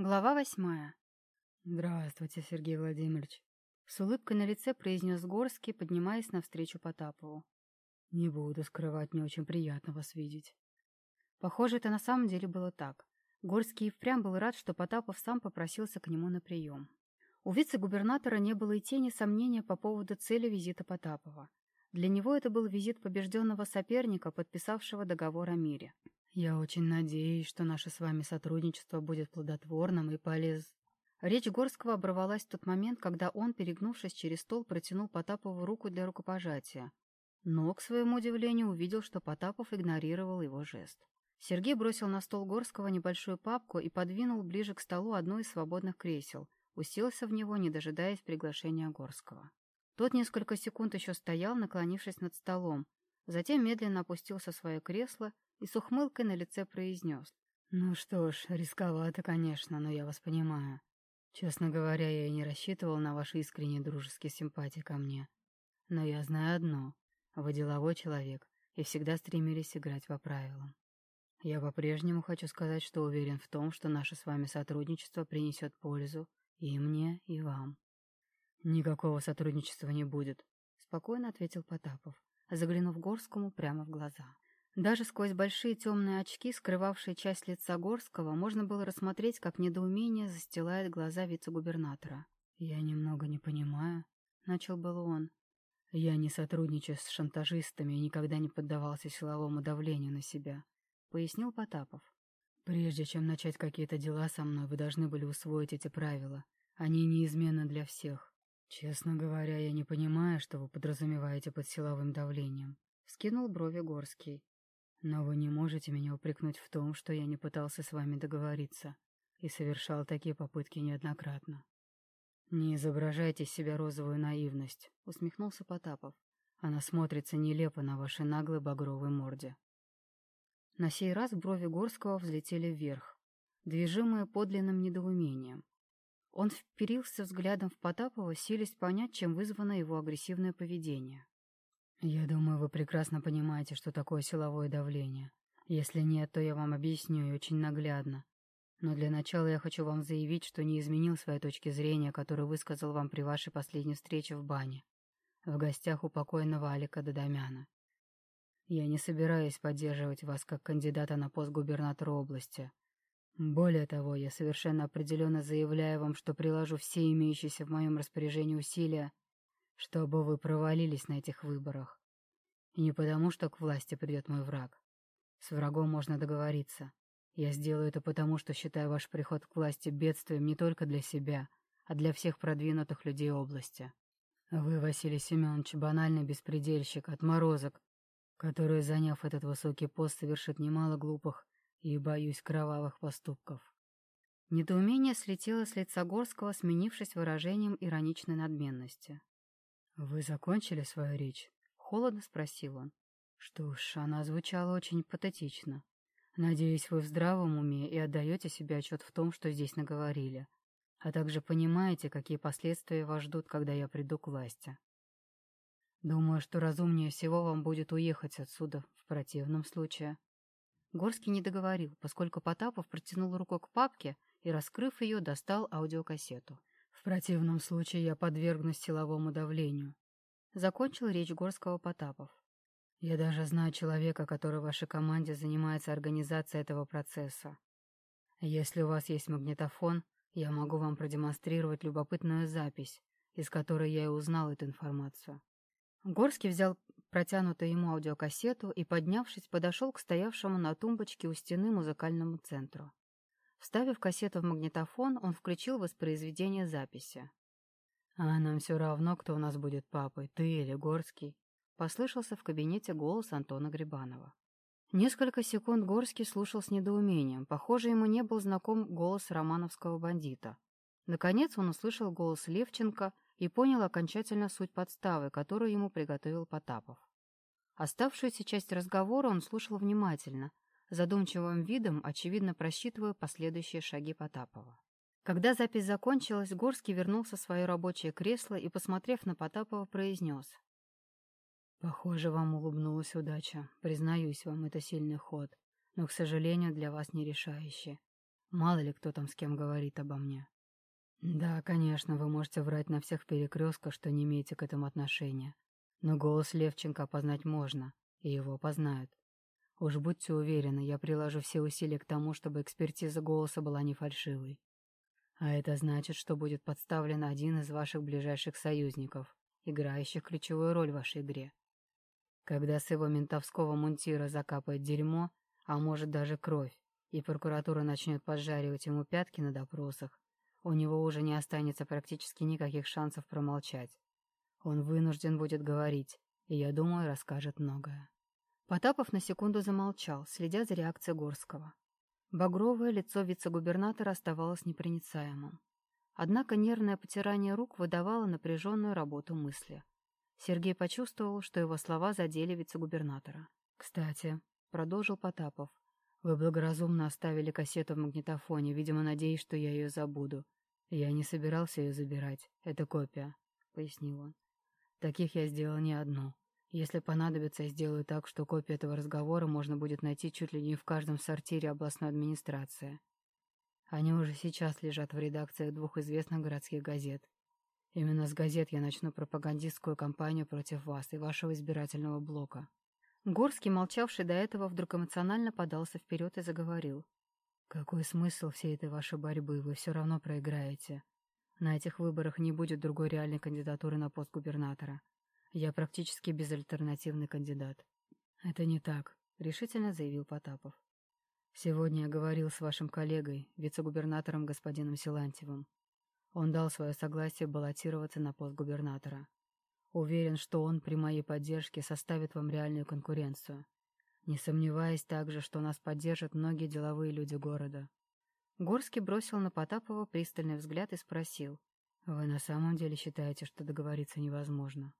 Глава восьмая. «Здравствуйте, Сергей Владимирович», — с улыбкой на лице произнес Горский, поднимаясь навстречу Потапову. «Не буду скрывать, не очень приятно вас видеть». Похоже, это на самом деле было так. Горский и впрямь был рад, что Потапов сам попросился к нему на прием. У вице-губернатора не было и тени сомнения по поводу цели визита Потапова. Для него это был визит побежденного соперника, подписавшего договор о мире. «Я очень надеюсь, что наше с вами сотрудничество будет плодотворным и полез...» Речь Горского оборвалась в тот момент, когда он, перегнувшись через стол, протянул Потапову руку для рукопожатия. Но, к своему удивлению, увидел, что Потапов игнорировал его жест. Сергей бросил на стол Горского небольшую папку и подвинул ближе к столу одно из свободных кресел, уселся в него, не дожидаясь приглашения Горского. Тот несколько секунд еще стоял, наклонившись над столом, затем медленно опустился в свое кресло и с ухмылкой на лице произнес. «Ну что ж, рисковато, конечно, но я вас понимаю. Честно говоря, я и не рассчитывал на ваши искренние дружеские симпатии ко мне. Но я знаю одно. Вы деловой человек и всегда стремились играть по правилам. Я по-прежнему хочу сказать, что уверен в том, что наше с вами сотрудничество принесет пользу и мне, и вам. Никакого сотрудничества не будет, — спокойно ответил Потапов, заглянув Горскому прямо в глаза. Даже сквозь большие темные очки, скрывавшие часть лица Горского, можно было рассмотреть, как недоумение застилает глаза вице-губернатора. «Я немного не понимаю», — начал был он. «Я не сотрудничаю с шантажистами и никогда не поддавался силовому давлению на себя», — пояснил Потапов. «Прежде чем начать какие-то дела со мной, вы должны были усвоить эти правила. Они неизменны для всех. Честно говоря, я не понимаю, что вы подразумеваете под силовым давлением», — скинул брови Горский. Но вы не можете меня упрекнуть в том, что я не пытался с вами договориться и совершал такие попытки неоднократно. «Не изображайте из себя розовую наивность», — усмехнулся Потапов. «Она смотрится нелепо на вашей наглой багровой морде». На сей раз брови Горского взлетели вверх, движимые подлинным недоумением. Он вперился взглядом в Потапова, силясь понять, чем вызвано его агрессивное поведение. «Я думаю, вы прекрасно понимаете, что такое силовое давление. Если нет, то я вам объясню и очень наглядно. Но для начала я хочу вам заявить, что не изменил своей точки зрения, которую высказал вам при вашей последней встрече в бане, в гостях у покойного Алика Дадамяна. Я не собираюсь поддерживать вас как кандидата на пост губернатора области. Более того, я совершенно определенно заявляю вам, что приложу все имеющиеся в моем распоряжении усилия, чтобы вы провалились на этих выборах. И не потому, что к власти придет мой враг. С врагом можно договориться. Я сделаю это потому, что считаю ваш приход к власти бедствием не только для себя, а для всех продвинутых людей области. Вы, Василий Семенович, банальный беспредельщик, отморозок, который, заняв этот высокий пост, совершит немало глупых и, боюсь, кровавых поступков. Недоумение слетело с лица Горского, сменившись выражением ироничной надменности. «Вы закончили свою речь?» — холодно спросил он. «Что ж, она звучала очень патетично. Надеюсь, вы в здравом уме и отдаете себе отчет в том, что здесь наговорили, а также понимаете, какие последствия вас ждут, когда я приду к власти. Думаю, что разумнее всего вам будет уехать отсюда в противном случае». Горский не договорил, поскольку Потапов протянул руку к папке и, раскрыв ее, достал аудиокассету. В противном случае я подвергнусь силовому давлению. Закончил речь Горского Потапов. Я даже знаю человека, который в вашей команде занимается организацией этого процесса. Если у вас есть магнитофон, я могу вам продемонстрировать любопытную запись, из которой я и узнал эту информацию. Горский взял протянутую ему аудиокассету и, поднявшись, подошел к стоявшему на тумбочке у стены музыкальному центру. Вставив кассету в магнитофон, он включил воспроизведение записи. «А нам все равно, кто у нас будет папой, ты или Горский?» Послышался в кабинете голос Антона Грибанова. Несколько секунд Горский слушал с недоумением. Похоже, ему не был знаком голос романовского бандита. Наконец он услышал голос Левченко и понял окончательно суть подставы, которую ему приготовил Потапов. Оставшуюся часть разговора он слушал внимательно, задумчивым видом, очевидно просчитывая последующие шаги Потапова. Когда запись закончилась, Горский вернулся в свое рабочее кресло и, посмотрев на Потапова, произнес. «Похоже, вам улыбнулась удача. Признаюсь вам, это сильный ход, но, к сожалению, для вас не решающий. Мало ли кто там с кем говорит обо мне. Да, конечно, вы можете врать на всех перекрестках, что не имеете к этому отношения. Но голос Левченко опознать можно, и его опознают. Уж будьте уверены, я приложу все усилия к тому, чтобы экспертиза голоса была не фальшивой. А это значит, что будет подставлен один из ваших ближайших союзников, играющих ключевую роль в вашей игре. Когда с его ментовского мунтира закапает дерьмо, а может даже кровь, и прокуратура начнет поджаривать ему пятки на допросах, у него уже не останется практически никаких шансов промолчать. Он вынужден будет говорить, и, я думаю, расскажет многое. Потапов на секунду замолчал, следя за реакцией Горского. Багровое лицо вице-губернатора оставалось непроницаемым. Однако нервное потирание рук выдавало напряженную работу мысли. Сергей почувствовал, что его слова задели вице-губернатора. «Кстати», — продолжил Потапов, — «вы благоразумно оставили кассету в магнитофоне, видимо, надеясь, что я ее забуду. Я не собирался ее забирать. Это копия», — пояснил он. «Таких я сделал не одну. Если понадобится, я сделаю так, что копию этого разговора можно будет найти чуть ли не в каждом сортире областной администрации. Они уже сейчас лежат в редакциях двух известных городских газет. Именно с газет я начну пропагандистскую кампанию против вас и вашего избирательного блока. Горский, молчавший до этого, вдруг эмоционально подался вперед и заговорил. «Какой смысл всей этой вашей борьбы? Вы все равно проиграете. На этих выборах не будет другой реальной кандидатуры на пост губернатора. Я практически безальтернативный кандидат. Это не так, решительно заявил Потапов. Сегодня я говорил с вашим коллегой, вице-губернатором господином Силантьевым. Он дал свое согласие баллотироваться на пост губернатора. Уверен, что он при моей поддержке составит вам реальную конкуренцию. Не сомневаясь также, что нас поддержат многие деловые люди города. Горский бросил на Потапова пристальный взгляд и спросил. «Вы на самом деле считаете, что договориться невозможно?»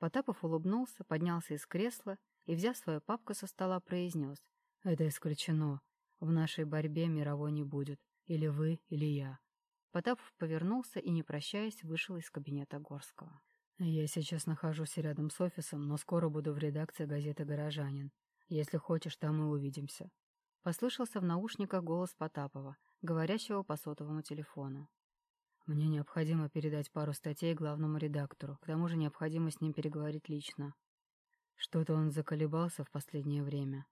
Потапов улыбнулся, поднялся из кресла и, взяв свою папку со стола, произнес. «Это исключено. В нашей борьбе мировой не будет. Или вы, или я». Потапов повернулся и, не прощаясь, вышел из кабинета Горского. «Я сейчас нахожусь рядом с офисом, но скоро буду в редакции газеты «Горожанин». Если хочешь, там мы увидимся». Послышался в наушниках голос Потапова, говорящего по сотовому телефону. Мне необходимо передать пару статей главному редактору, к тому же необходимо с ним переговорить лично. Что-то он заколебался в последнее время.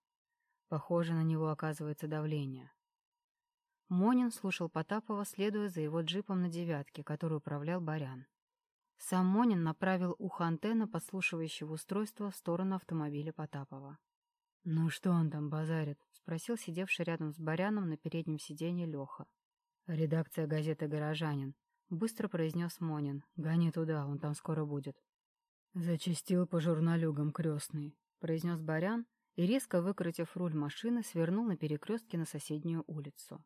Похоже, на него оказывается давление. Монин слушал Потапова, следуя за его джипом на девятке, который управлял Барян. Сам Монин направил ухо антенны подслушивающего устройства в сторону автомобиля Потапова. «Ну что он там базарит?» — спросил сидевший рядом с Баряном на переднем сиденье Леха. «Редакция газеты «Горожанин», — быстро произнес Монин. «Гони туда, он там скоро будет». «Зачистил по журналюгам крестный», — произнес Барян и, резко выкрутив руль машины, свернул на перекрестке на соседнюю улицу.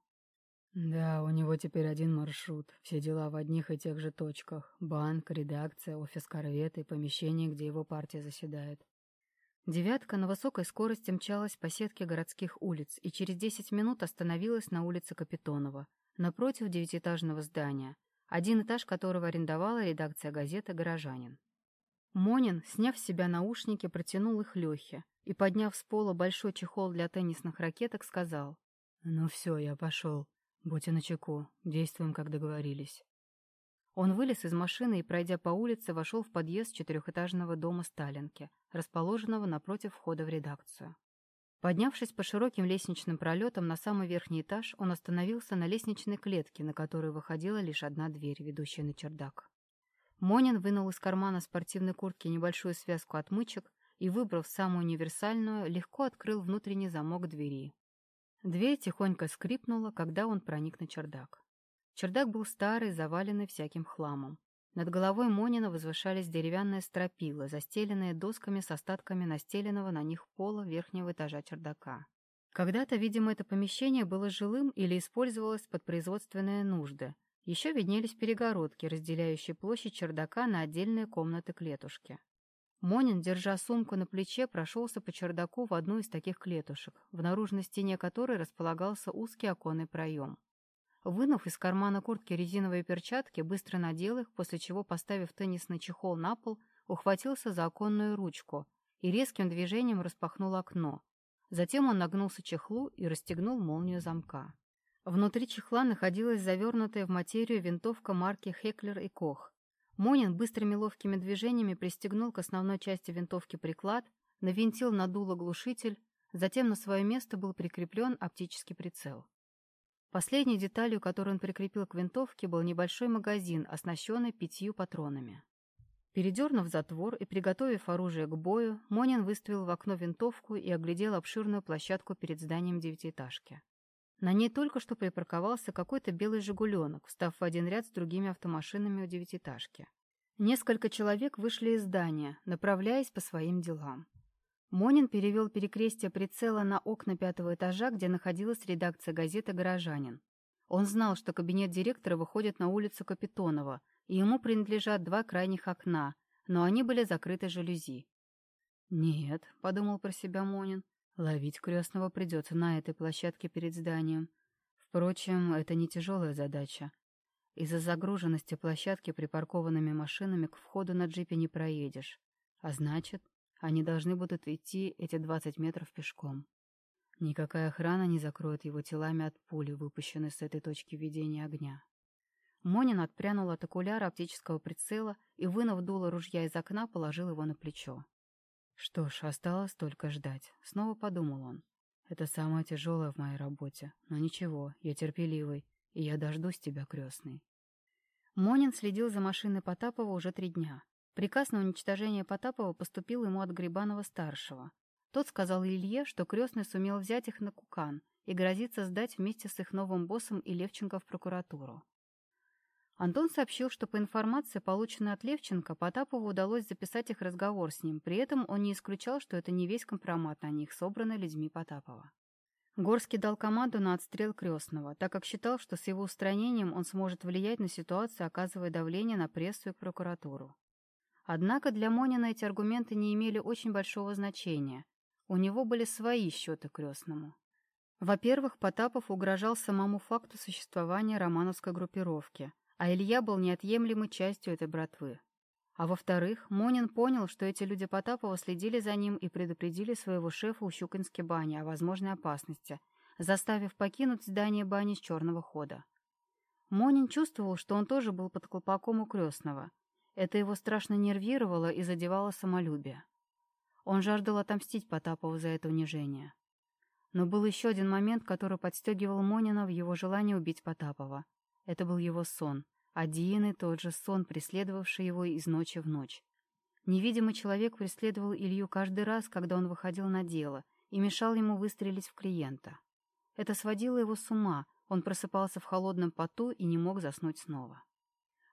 «Да, у него теперь один маршрут, все дела в одних и тех же точках. Банк, редакция, офис корвета и помещение, где его партия заседает». Девятка на высокой скорости мчалась по сетке городских улиц и через десять минут остановилась на улице Капитонова, напротив девятиэтажного здания, один этаж которого арендовала редакция газеты «Горожанин». Монин, сняв с себя наушники, протянул их Лехе и, подняв с пола большой чехол для теннисных ракеток, сказал. «Ну все, я пошел. Будьте начеку. Действуем, как договорились». Он вылез из машины и, пройдя по улице, вошел в подъезд четырехэтажного дома Сталинки, расположенного напротив входа в редакцию. Поднявшись по широким лестничным пролетам на самый верхний этаж, он остановился на лестничной клетке, на которую выходила лишь одна дверь, ведущая на чердак. Монин вынул из кармана спортивной куртки небольшую связку отмычек и, выбрав самую универсальную, легко открыл внутренний замок двери. Дверь тихонько скрипнула, когда он проник на чердак. Чердак был старый, заваленный всяким хламом. Над головой Монина возвышались деревянные стропила, застеленные досками с остатками настеленного на них пола верхнего этажа чердака. Когда-то, видимо, это помещение было жилым или использовалось под производственные нужды. Еще виднелись перегородки, разделяющие площадь чердака на отдельные комнаты-клетушки. Монин, держа сумку на плече, прошелся по чердаку в одну из таких клетушек, в наружной стене которой располагался узкий оконный проем. Вынув из кармана куртки резиновые перчатки, быстро надел их, после чего, поставив теннисный чехол на пол, ухватился за оконную ручку и резким движением распахнул окно. Затем он нагнулся чехлу и расстегнул молнию замка. Внутри чехла находилась завернутая в материю винтовка марки «Хеклер и Кох». Монин быстрыми ловкими движениями пристегнул к основной части винтовки приклад, навинтил на дуло глушитель, затем на свое место был прикреплен оптический прицел. Последней деталью, которую он прикрепил к винтовке, был небольшой магазин, оснащенный пятью патронами. Передернув затвор и приготовив оружие к бою, Монин выставил в окно винтовку и оглядел обширную площадку перед зданием девятиэтажки. На ней только что припарковался какой-то белый «Жигуленок», встав в один ряд с другими автомашинами у девятиэтажки. Несколько человек вышли из здания, направляясь по своим делам. Монин перевел перекрестие прицела на окна пятого этажа, где находилась редакция газеты «Горожанин». Он знал, что кабинет директора выходит на улицу Капитонова, и ему принадлежат два крайних окна, но они были закрыты жалюзи. «Нет», — подумал про себя Монин, — «ловить крестного придется на этой площадке перед зданием. Впрочем, это не тяжелая задача. Из-за загруженности площадки припаркованными машинами к входу на джипе не проедешь. А значит, они должны будут идти эти 20 метров пешком. Никакая охрана не закроет его телами от пули, выпущенной с этой точки ведения огня. Монин отпрянул от окуляра оптического прицела и, вынув дуло ружья из окна, положил его на плечо. Что ж, осталось только ждать. Снова подумал он. Это самое тяжелое в моей работе. Но ничего, я терпеливый, и я дождусь тебя, крестный. Монин следил за машиной Потапова уже три дня. Приказ на уничтожение Потапова поступил ему от Грибанова-старшего. Тот сказал Илье, что крестный сумел взять их на Кукан и грозится сдать вместе с их новым боссом и Левченко в прокуратуру. Антон сообщил, что по информации, полученной от Левченко, Потапову удалось записать их разговор с ним, при этом он не исключал, что это не весь компромат на них, собранный людьми Потапова. Горский дал команду на отстрел крестного, так как считал, что с его устранением он сможет влиять на ситуацию, оказывая давление на прессу и прокуратуру. Однако для Монина эти аргументы не имели очень большого значения. У него были свои счеты крестному. Во-первых, Потапов угрожал самому факту существования романовской группировки – а Илья был неотъемлемой частью этой братвы. А во-вторых, Монин понял, что эти люди Потапова следили за ним и предупредили своего шефа у Щукинской бани о возможной опасности, заставив покинуть здание бани с черного хода. Монин чувствовал, что он тоже был под колпаком у крестного. Это его страшно нервировало и задевало самолюбие. Он жаждал отомстить Потапову за это унижение. Но был еще один момент, который подстегивал Монина в его желании убить Потапова. Это был его сон, один и тот же сон, преследовавший его из ночи в ночь. Невидимый человек преследовал Илью каждый раз, когда он выходил на дело, и мешал ему выстрелить в клиента. Это сводило его с ума, он просыпался в холодном поту и не мог заснуть снова.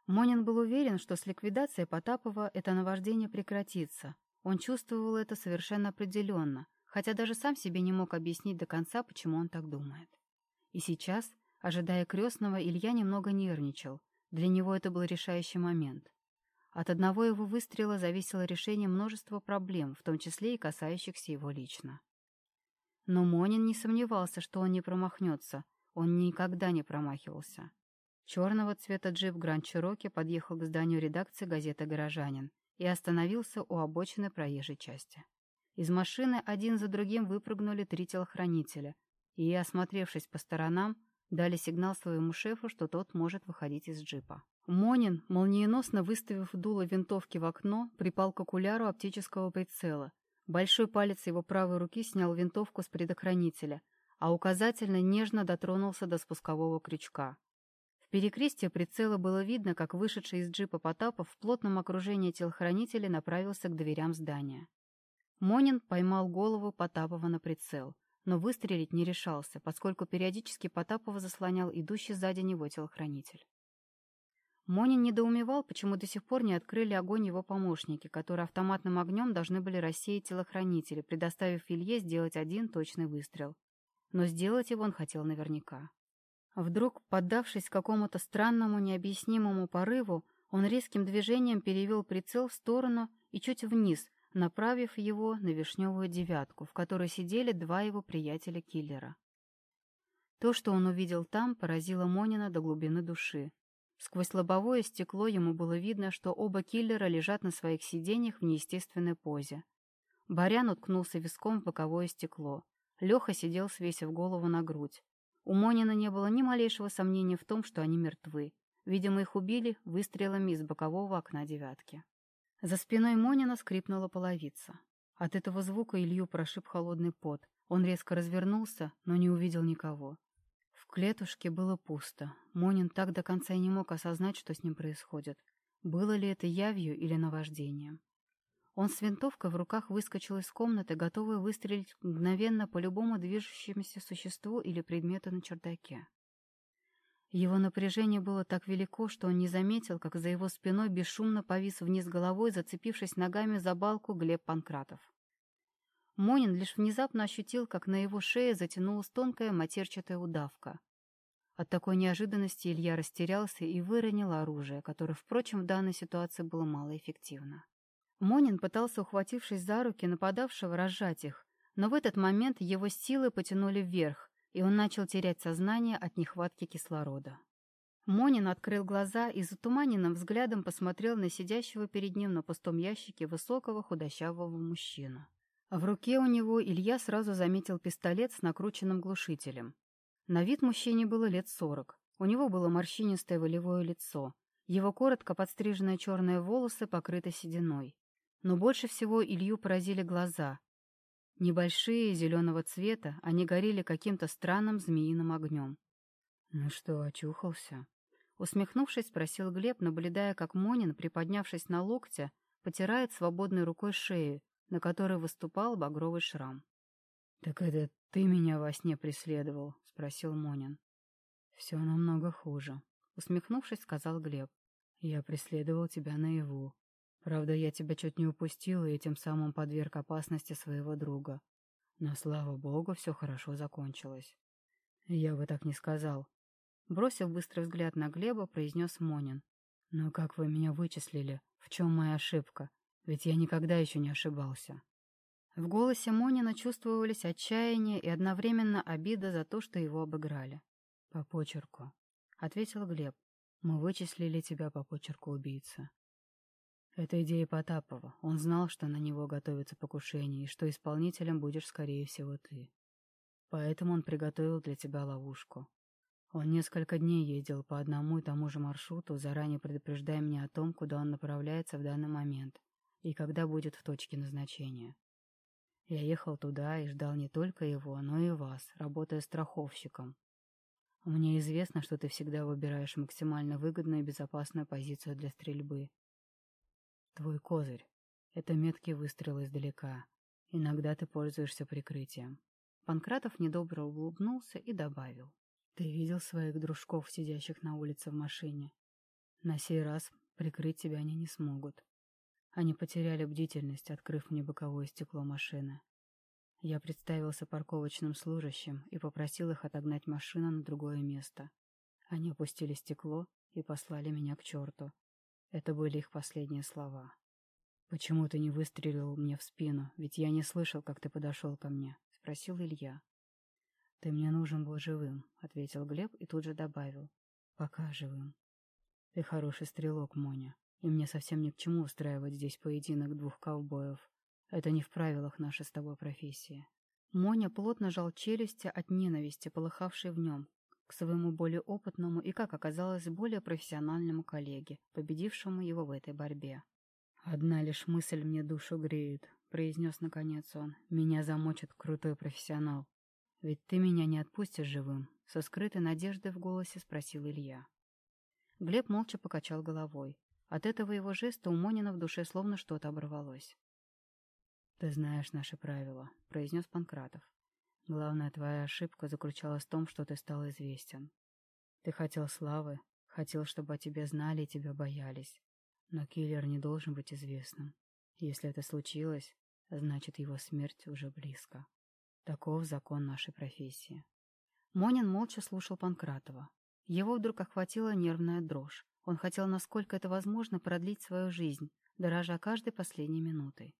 Монин был уверен, что с ликвидацией Потапова это наваждение прекратится. Он чувствовал это совершенно определенно, хотя даже сам себе не мог объяснить до конца, почему он так думает. И сейчас, ожидая крестного, Илья немного нервничал, для него это был решающий момент. От одного его выстрела зависело решение множества проблем, в том числе и касающихся его лично. Но Монин не сомневался, что он не промахнется. Он никогда не промахивался. Черного цвета джип Гранд Чироки подъехал к зданию редакции газеты «Горожанин» и остановился у обочины проезжей части. Из машины один за другим выпрыгнули три телохранителя и, осмотревшись по сторонам, Дали сигнал своему шефу, что тот может выходить из джипа. Монин, молниеносно выставив дуло винтовки в окно, припал к окуляру оптического прицела. Большой палец его правой руки снял винтовку с предохранителя, а указательно нежно дотронулся до спускового крючка. Перекрестие прицела было видно, как вышедший из джипа Потапов в плотном окружении телохранителей направился к дверям здания. Монин поймал голову Потапова на прицел — но выстрелить не решался, поскольку периодически Потапова заслонял идущий сзади него телохранитель. Монин недоумевал, почему до сих пор не открыли огонь его помощники, которые автоматным огнем должны были рассеять телохранители, предоставив Илье сделать один точный выстрел. Но сделать его он хотел наверняка. Вдруг, поддавшись какому-то странному, необъяснимому порыву, он резким движением перевел прицел в сторону и чуть вниз, направив его на вишневую девятку, в которой сидели два его приятеля-киллера. То, что он увидел там, поразило Монина до глубины души. Сквозь лобовое стекло ему было видно, что оба киллера лежат на своих сиденьях в неестественной позе. Барян уткнулся виском в боковое стекло. Леха сидел, свесив голову на грудь. У Монина не было ни малейшего сомнения в том, что они мертвы. Видимо, их убили выстрелами из бокового окна девятки. За спиной Монина скрипнула половица. От этого звука Илью прошиб холодный пот. Он резко развернулся, но не увидел никого. В клетушке было пусто. Монин так до конца и не мог осознать, что с ним происходит. Было ли это явью или наваждением? Он с винтовкой в руках выскочил из комнаты, готовый выстрелить мгновенно по любому движущемуся существу или предмету на чердаке. Его напряжение было так велико, что он не заметил, как за его спиной бесшумно повис вниз головой, зацепившись ногами за балку Глеб Панкратов. Монин лишь внезапно ощутил, как на его шее затянулась тонкая матерчатая удавка. От такой неожиданности Илья растерялся и выронил оружие, которое, впрочем, в данной ситуации было малоэффективно. Монин пытался, ухватившись за руки нападавшего, разжать их, но в этот момент его силы потянули вверх, и он начал терять сознание от нехватки кислорода. Монин открыл глаза и затуманенным взглядом посмотрел на сидящего перед ним на пустом ящике высокого худощавого мужчину. В руке у него Илья сразу заметил пистолет с накрученным глушителем. На вид мужчине было лет сорок. У него было морщинистое волевое лицо. Его коротко подстриженные черные волосы покрыты сединой. Но больше всего Илью поразили глаза, Небольшие, зеленого цвета, они горели каким-то странным змеиным огнем. «Ну что, очухался?» Усмехнувшись, спросил Глеб, наблюдая, как Монин, приподнявшись на локте, потирает свободной рукой шею, на которой выступал багровый шрам. «Так это ты меня во сне преследовал?» — спросил Монин. «Все намного хуже», — усмехнувшись, сказал Глеб. «Я преследовал тебя наяву. Правда, я тебя чуть не упустил и тем самым подверг опасности своего друга. Но, слава богу, все хорошо закончилось. Я бы так не сказал. Бросив быстрый взгляд на Глеба, произнес Монин. «Но как вы меня вычислили? В чем моя ошибка? Ведь я никогда еще не ошибался». В голосе Монина чувствовались отчаяние и одновременно обида за то, что его обыграли. «По почерку», — ответил Глеб. «Мы вычислили тебя по почерку убийцы. Это идея Потапова. Он знал, что на него готовится покушение, и что исполнителем будешь, скорее всего, ты. Поэтому он приготовил для тебя ловушку. Он несколько дней ездил по одному и тому же маршруту, заранее предупреждая меня о том, куда он направляется в данный момент и когда будет в точке назначения. Я ехал туда и ждал не только его, но и вас, работая страховщиком. Мне известно, что ты всегда выбираешь максимально выгодную и безопасную позицию для стрельбы, Твой козырь — это меткий выстрел издалека. Иногда ты пользуешься прикрытием. Панкратов недобро улыбнулся и добавил. Ты видел своих дружков, сидящих на улице в машине? На сей раз прикрыть тебя они не смогут. Они потеряли бдительность, открыв мне боковое стекло машины. Я представился парковочным служащим и попросил их отогнать машину на другое место. Они опустили стекло и послали меня к черту, это были их последние слова. «Почему ты не выстрелил мне в спину? Ведь я не слышал, как ты подошел ко мне», — спросил Илья. «Ты мне нужен был живым», — ответил Глеб и тут же добавил. «Пока живым». «Ты хороший стрелок, Моня, и мне совсем ни к чему устраивать здесь поединок двух ковбоев. Это не в правилах нашей с тобой профессии». Моня плотно жал челюсти от ненависти, полыхавшей в нем, к своему более опытному и, как оказалось, более профессиональному коллеге, победившему его в этой борьбе. «Одна лишь мысль мне душу греет», — произнес наконец он. «Меня замочит крутой профессионал. Ведь ты меня не отпустишь живым», — со скрытой надеждой в голосе спросил Илья. Глеб молча покачал головой. От этого его жеста у Монина в душе словно что-то оборвалось. «Ты знаешь наши правила», — произнес Панкратов. Главная твоя ошибка заключалась в том, что ты стал известен. Ты хотел славы, хотел, чтобы о тебе знали и тебя боялись. Но киллер не должен быть известным. Если это случилось, значит его смерть уже близко. Таков закон нашей профессии. Монин молча слушал Панкратова. Его вдруг охватила нервная дрожь. Он хотел, насколько это возможно, продлить свою жизнь, дорожа каждой последней минутой.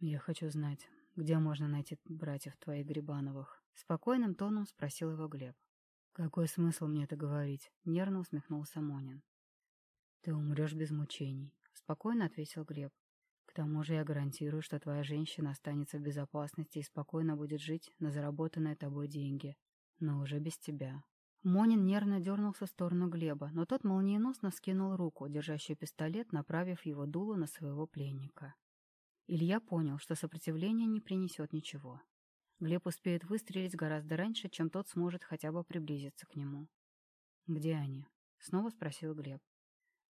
«Я хочу знать, «Где можно найти братьев твоих Грибановых?» Спокойным тоном спросил его Глеб. «Какой смысл мне это говорить?» — нервно усмехнулся Монин. «Ты умрешь без мучений», — спокойно ответил Глеб. «К тому же я гарантирую, что твоя женщина останется в безопасности и спокойно будет жить на заработанные тобой деньги. но уже без тебя». Монин нервно дернулся в сторону Глеба, но тот молниеносно скинул руку, держащую пистолет, направив его дуло на своего пленника. Илья понял, что сопротивление не принесет ничего. Глеб успеет выстрелить гораздо раньше, чем тот сможет хотя бы приблизиться к нему. «Где они?» — снова спросил Глеб.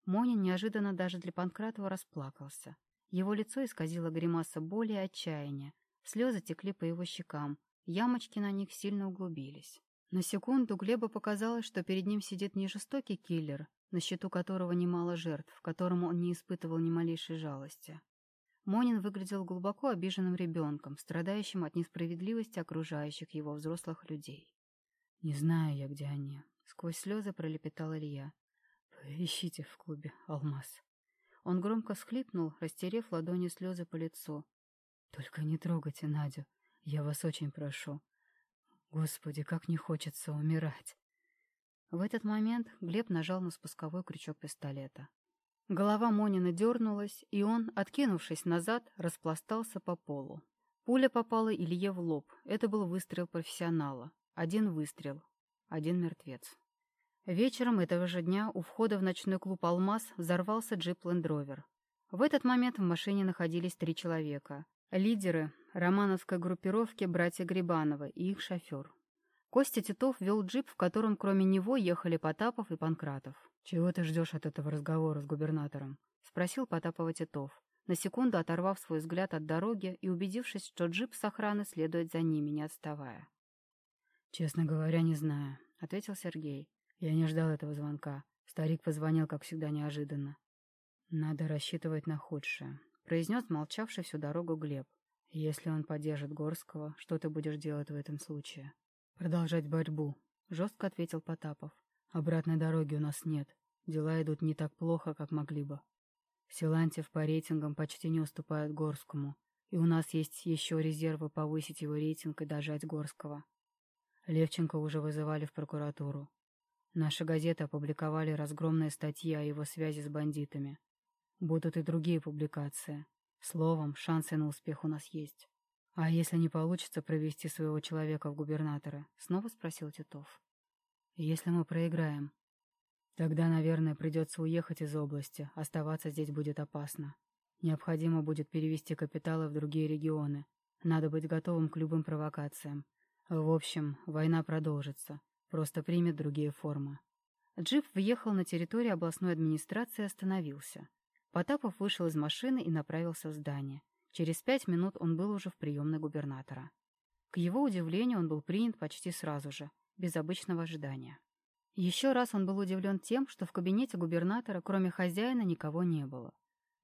Монин неожиданно даже для Панкратова расплакался. Его лицо исказило гримаса боли и отчаяния. Слезы текли по его щекам, ямочки на них сильно углубились. На секунду Глебу показалось, что перед ним сидит не жестокий киллер, на счету которого немало жертв, которому он не испытывал ни малейшей жалости. Монин выглядел глубоко обиженным ребенком, страдающим от несправедливости окружающих его взрослых людей. «Не знаю я, где они», — сквозь слезы пролепетал Илья. «Поищите в клубе «Алмаз». Он громко всхлипнул, растерев ладонью слезы по лицу. «Только не трогайте Надю, я вас очень прошу. Господи, как не хочется умирать!» В этот момент Глеб нажал на спусковой крючок пистолета. Голова Монина дернулась, и он, откинувшись назад, распластался по полу. Пуля попала Илье в лоб. Это был выстрел профессионала. Один выстрел. Один мертвец. Вечером этого же дня у входа в ночной клуб «Алмаз» взорвался джип «Лендровер». В этот момент в машине находились три человека. Лидеры романовской группировки братья Грибанова и их шофер. Костя Титов вел джип, в котором кроме него ехали Потапов и Панкратов. «Чего ты ждешь от этого разговора с губернатором?» — спросил Потапова Титов, на секунду оторвав свой взгляд от дороги и убедившись, что джип с охраны следует за ними, не отставая. «Честно говоря, не знаю», — ответил Сергей. «Я не ждал этого звонка. Старик позвонил, как всегда, неожиданно. Надо рассчитывать на худшее произнес молчавший всю дорогу Глеб. «Если он поддержит Горского, что ты будешь делать в этом случае?» «Продолжать борьбу», — жестко ответил Потапов. «Обратной дороги у нас нет. Дела идут не так плохо, как могли бы. Силантьев по рейтингам почти не уступает Горскому, и у нас есть еще резервы повысить его рейтинг и дожать Горского. Левченко уже вызывали в прокуратуру. Наши газеты опубликовали разгромные статьи о его связи с бандитами. Будут и другие публикации. Словом, шансы на успех у нас есть. А если не получится провести своего человека в губернаторы? Снова спросил Титов. Если мы проиграем, тогда, наверное, придется уехать из области. Оставаться здесь будет опасно. Необходимо будет перевести капиталы в другие регионы. Надо быть готовым к любым провокациям. В общем, война продолжится. Просто примет другие формы. Джип въехал на территорию областной администрации и остановился. Потапов вышел из машины и направился в здание. Через пять минут он был уже в приемной губернатора. К его удивлению, он был принят почти сразу же, без обычного ожидания. Еще раз он был удивлен тем, что в кабинете губернатора, кроме хозяина, никого не было.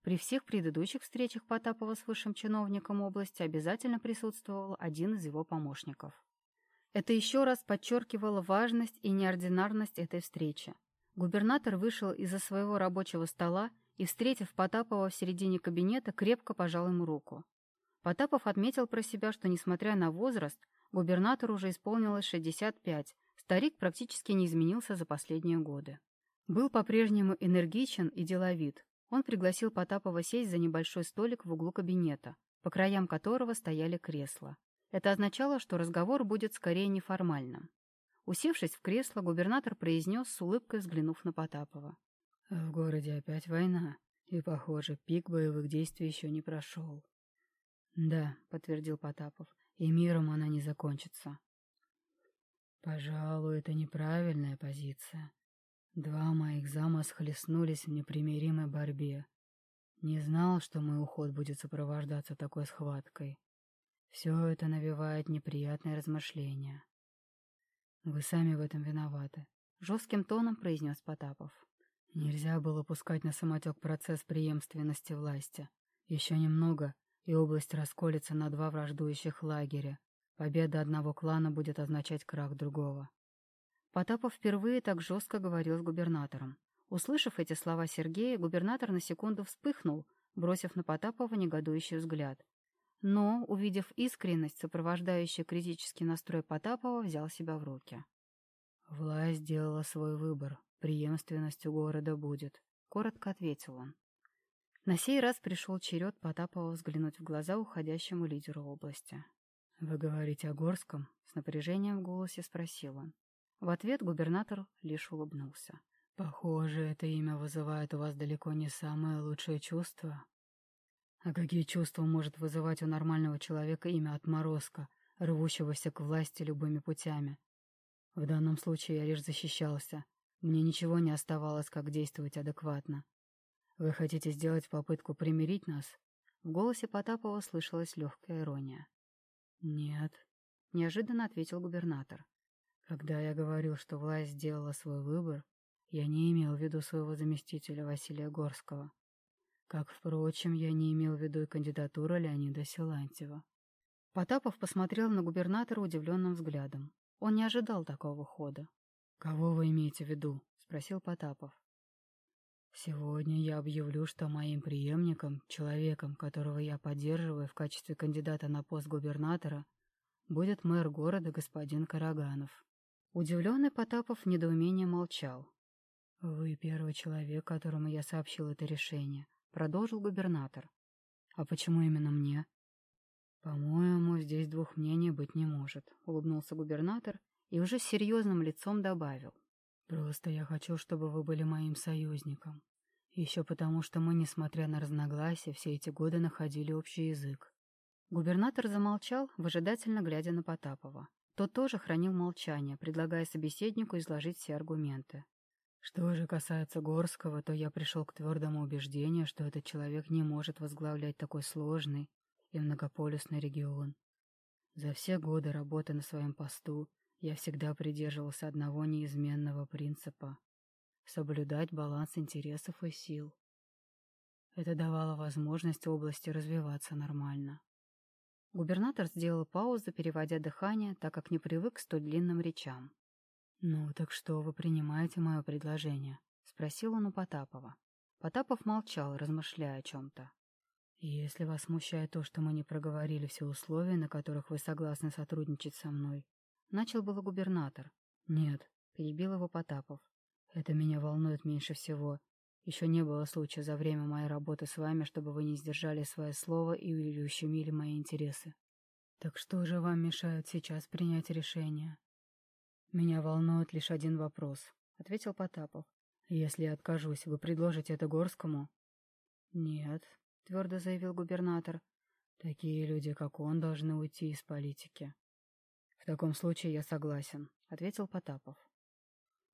При всех предыдущих встречах Потапова с высшим чиновником области обязательно присутствовал один из его помощников. Это еще раз подчеркивало важность и неординарность этой встречи. Губернатор вышел из-за своего рабочего стола и, встретив Потапова в середине кабинета, крепко пожал ему руку. Потапов отметил про себя, что, несмотря на возраст, губернатору уже исполнилось 65, старик практически не изменился за последние годы. Был по-прежнему энергичен и деловит. Он пригласил Потапова сесть за небольшой столик в углу кабинета, по краям которого стояли кресла. Это означало, что разговор будет скорее неформальным. Усевшись в кресло, губернатор произнес с улыбкой, взглянув на Потапова. В городе опять война, и, похоже, пик боевых действий еще не прошел. Да, подтвердил Потапов, и миром она не закончится. Пожалуй, это неправильная позиция. Два моих зама схлестнулись в непримиримой борьбе. Не знал, что мой уход будет сопровождаться такой схваткой. Все это навевает неприятные размышления. Вы сами в этом виноваты, — жестким тоном произнес Потапов. Нельзя было пускать на самотек процесс преемственности власти. Еще немного, и область расколется на два враждующих лагеря. Победа одного клана будет означать крах другого. Потапов впервые так жестко говорил с губернатором. Услышав эти слова Сергея, губернатор на секунду вспыхнул, бросив на Потапова негодующий взгляд. Но, увидев искренность, сопровождающую критический настрой Потапова, взял себя в руки. Власть сделала свой выбор, преемственность у города будет», — коротко ответил он. На сей раз пришел черед Потапова взглянуть в глаза уходящему лидеру области. «Вы говорите о Горском?» — с напряжением в голосе спросил он. В ответ губернатор лишь улыбнулся. «Похоже, это имя вызывает у вас далеко не самые лучшие чувства». «А какие чувства может вызывать у нормального человека имя отморозка, рвущегося к власти любыми путями? В данном случае я лишь защищался. Мне ничего не оставалось, как действовать адекватно. Вы хотите сделать попытку примирить нас?» В голосе Потапова слышалась легкая ирония. «Нет», — неожиданно ответил губернатор. «Когда я говорил, что власть сделала свой выбор, я не имел в виду своего заместителя Василия Горского. Как, впрочем, я не имел в виду и кандидатуру Леонида Силантьева». Потапов посмотрел на губернатора удивленным взглядом. Он не ожидал такого хода. «Кого вы имеете в виду?» — спросил Потапов. Сегодня я объявлю, что моим преемником, человеком, которого я поддерживаю в качестве кандидата на пост губернатора, будет мэр города господин Караганов. Удивленный Потапов в недоумении молчал. «Вы первый человек, которому я сообщил это решение», — продолжил губернатор. «А почему именно мне?» «По-моему, здесь двух мнений быть не может», — улыбнулся губернатор и уже серьезным лицом добавил. Просто я хочу, чтобы вы были моим союзником. Еще потому, что мы, несмотря на разногласия, все эти годы находили общий язык. Губернатор замолчал, выжидательно глядя на Потапова. Тот тоже хранил молчание, предлагая собеседнику изложить все аргументы. Что же касается Горского, то я пришел к твердому убеждению, что этот человек не может возглавлять такой сложный и многополюсный регион. За все годы работы на своем посту я всегда придерживался одного неизменного принципа — соблюдать баланс интересов и сил. Это давало возможность области развиваться нормально. Губернатор сделал паузу, переводя дыхание, так как не привык к столь длинным речам. «Ну, так что вы принимаете мое предложение?» — спросил он у Потапова. Потапов молчал, размышляя о чем-то. «Если вас смущает то, что мы не проговорили все условия, на которых вы согласны сотрудничать со мной, Начал было губернатор. «Нет», — перебил его Потапов. «Это меня волнует меньше всего. Еще не было случая за время моей работы с вами, чтобы вы не сдержали свое слово и ущемили мои интересы. Так что же вам мешает сейчас принять решение?» «Меня волнует лишь один вопрос», — ответил Потапов. «Если я откажусь, вы предложите это Горскому?» «Нет», — твердо заявил губернатор. «Такие люди, как он, должны уйти из политики». «В таком случае я согласен», — ответил Потапов.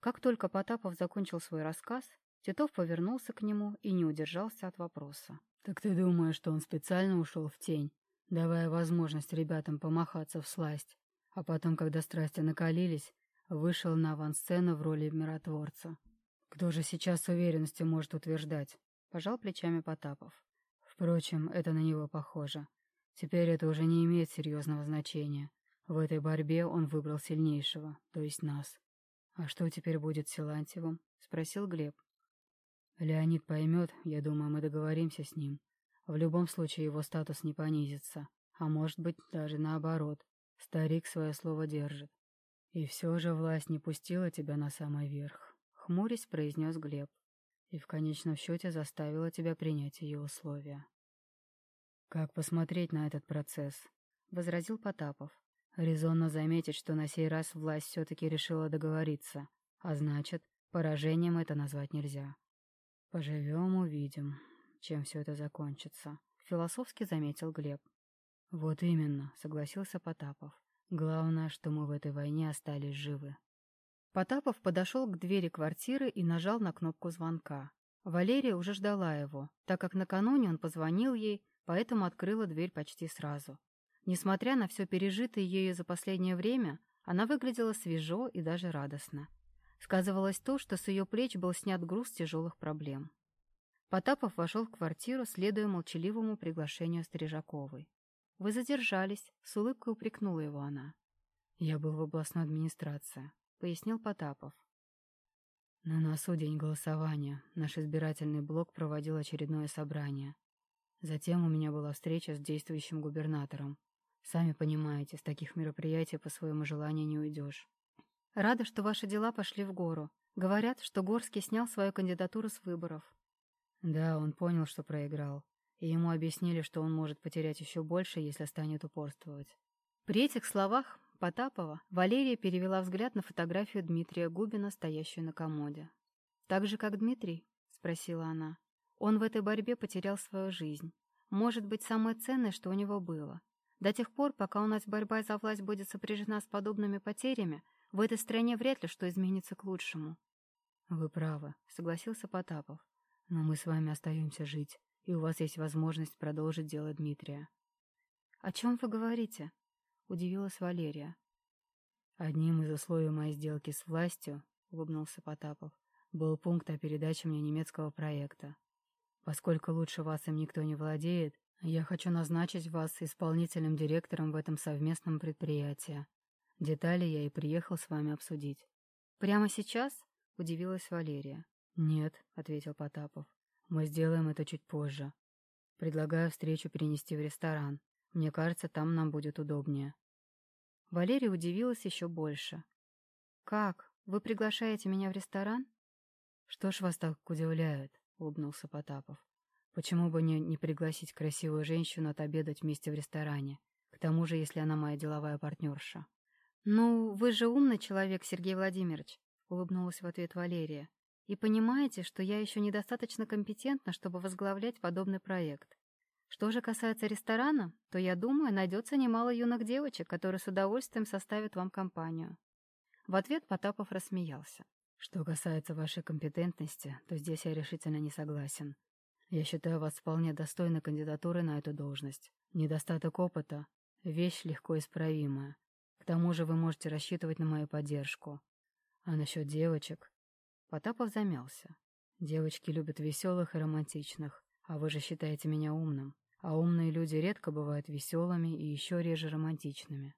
Как только Потапов закончил свой рассказ, Титов повернулся к нему и не удержался от вопроса. «Так ты думаешь, что он специально ушел в тень, давая возможность ребятам помахаться в сласть, а потом, когда страсти накалились, вышел на авансцену в роли миротворца? Кто же сейчас с уверенностью может утверждать?» — пожал плечами Потапов. Впрочем, это на него похоже. Теперь это уже не имеет серьезного значения. В этой борьбе он выбрал сильнейшего, то есть нас. «А что теперь будет с Силантьевым?» — спросил Глеб. «Леонид поймет, я думаю, мы договоримся с ним. В любом случае его статус не понизится, а может быть даже наоборот. Старик свое слово держит. И все же власть не пустила тебя на самый верх», — хмурясь произнес Глеб. «И в конечном счете заставила тебя принять ее условия». «Как посмотреть на этот процесс?» — возразил Потапов. Резонно заметить, что на сей раз власть все-таки решила договориться, а значит, поражением это назвать нельзя. Поживем, увидим, чем все это закончится, философски заметил Глеб. Вот именно, согласился Потапов. Главное, что мы в этой войне остались живы. Потапов подошел к двери квартиры и нажал на кнопку звонка. Валерия уже ждала его, так как накануне он позвонил ей, поэтому открыла дверь почти сразу. Несмотря на все пережитое ею за последнее время, она выглядела свежо и даже радостно. Сказывалось то, что с ее плеч был снят груз тяжелых проблем. Потапов вошел в квартиру, следуя молчаливому приглашению Стрижаковой. «Вы задержались», — с улыбкой упрекнула его она. «Я был в областной администрации», — пояснил Потапов. На носу день голосования. Наш избирательный блок проводил очередное собрание. Затем у меня была встреча с действующим губернатором, Сами понимаете, с таких мероприятий по своему желанию не уйдешь. Рада, что ваши дела пошли в гору. Говорят, что Горский снял свою кандидатуру с выборов. Да, он понял, что проиграл. И ему объяснили, что он может потерять еще больше, если станет упорствовать. При этих словах Потапова Валерия перевела взгляд на фотографию Дмитрия Губина, стоящую на комоде. «Так же, как Дмитрий?» — спросила она. «Он в этой борьбе потерял свою жизнь. Может быть, самое ценное, что у него было. До тех пор, пока у нас борьба за власть будет сопряжена с подобными потерями, в этой стране вряд ли что изменится к лучшему». «Вы правы», — согласился Потапов. «Но мы с вами остаемся жить, и у вас есть возможность продолжить дело Дмитрия». «О чем вы говорите?» — удивилась Валерия. «Одним из условий моей сделки с властью, — улыбнулся Потапов, — был пункт о передаче мне немецкого проекта. Поскольку лучше вас им никто не владеет, я хочу назначить вас исполнительным директором в этом совместном предприятии. Детали я и приехал с вами обсудить». «Прямо сейчас?» — удивилась Валерия. «Нет», — ответил Потапов. «Мы сделаем это чуть позже. Предлагаю встречу перенести в ресторан. Мне кажется, там нам будет удобнее». Валерия удивилась еще больше. «Как? Вы приглашаете меня в ресторан?» «Что ж вас так удивляет?» — улыбнулся Потапов. «Почему бы не, не пригласить красивую женщину отобедать вместе в ресторане? К тому же, если она моя деловая партнерша». «Ну, вы же умный человек, Сергей Владимирович», — улыбнулась в ответ Валерия. «И понимаете, что я еще недостаточно компетентна, чтобы возглавлять подобный проект. Что же касается ресторана, то, я думаю, найдется немало юных девочек, которые с удовольствием составят вам компанию. В ответ Потапов рассмеялся. Что касается вашей компетентности, то здесь я решительно не согласен. Я считаю вас вполне достойной кандидатурой на эту должность. Недостаток опыта — вещь легко исправимая. К тому же вы можете рассчитывать на мою поддержку. А насчет девочек... Потапов замялся. Девочки любят веселых и романтичных, а вы же считаете меня умным а умные люди редко бывают веселыми и еще реже романтичными.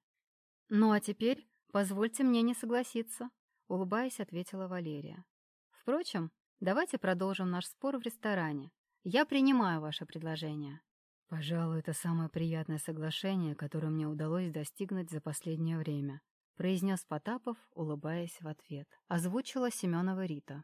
«Ну а теперь позвольте мне не согласиться», — улыбаясь, ответила Валерия. «Впрочем, давайте продолжим наш спор в ресторане. Я принимаю ваше предложение». «Пожалуй, это самое приятное соглашение, которое мне удалось достигнуть за последнее время», — произнес Потапов, улыбаясь в ответ. Озвучила Семенова Рита.